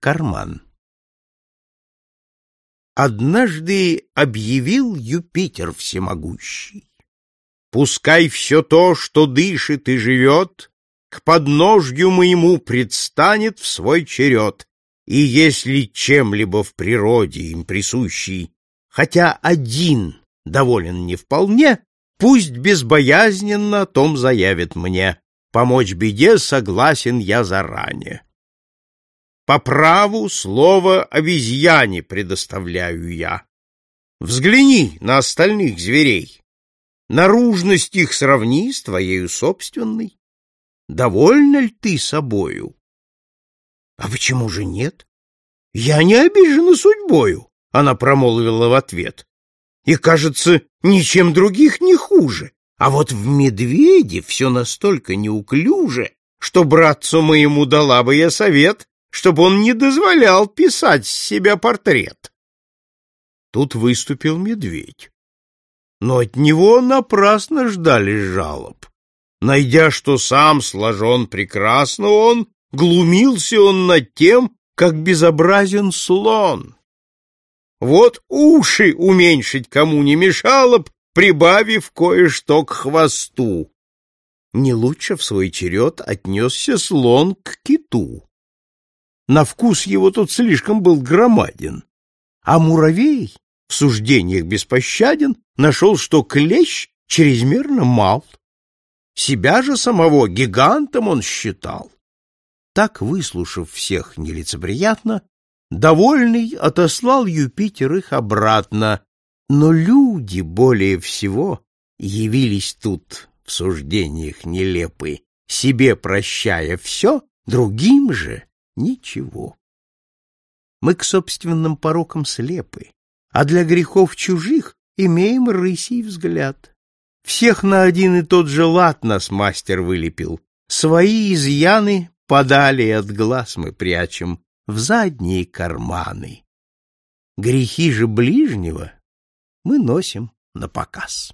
Карман Однажды объявил Юпитер всемогущий. Пускай все то, что дышит и живет, К подножью моему предстанет в свой черед, И если чем-либо в природе им присущий, Хотя один доволен не вполне, Пусть безбоязненно о том заявит мне, Помочь беде согласен я заранее. По праву слово обезьяне предоставляю я. Взгляни на остальных зверей. Наружность их сравни с твоею собственной. Довольна ли ты собою? А почему же нет? Я не обижена судьбою, она промолвила в ответ. И, кажется, ничем других не хуже. А вот в медведе все настолько неуклюже, что братцу моему дала бы я совет, чтобы он не дозволял писать с себя портрет. Тут выступил медведь. Но от него напрасно ждали жалоб. Найдя, что сам сложен прекрасно он, глумился он над тем, как безобразен слон. Вот уши уменьшить кому не мешало б, прибавив кое-что к хвосту. Не лучше в свой черед отнесся слон к киту. На вкус его тут слишком был громаден. А муравей в суждениях беспощаден нашел, что клещ чрезмерно мал. Себя же самого гигантом он считал. Так, выслушав всех нелицеприятно, довольный отослал Юпитер их обратно, но люди более всего явились тут в суждениях нелепы, себе прощая все, другим же ничего. Мы к собственным порокам слепы, а для грехов чужих имеем рысий взгляд. Всех на один и тот же лад нас мастер вылепил, свои изъяны подали от глаз мы прячем в задние карманы. Грехи же ближнего мы носим на показ.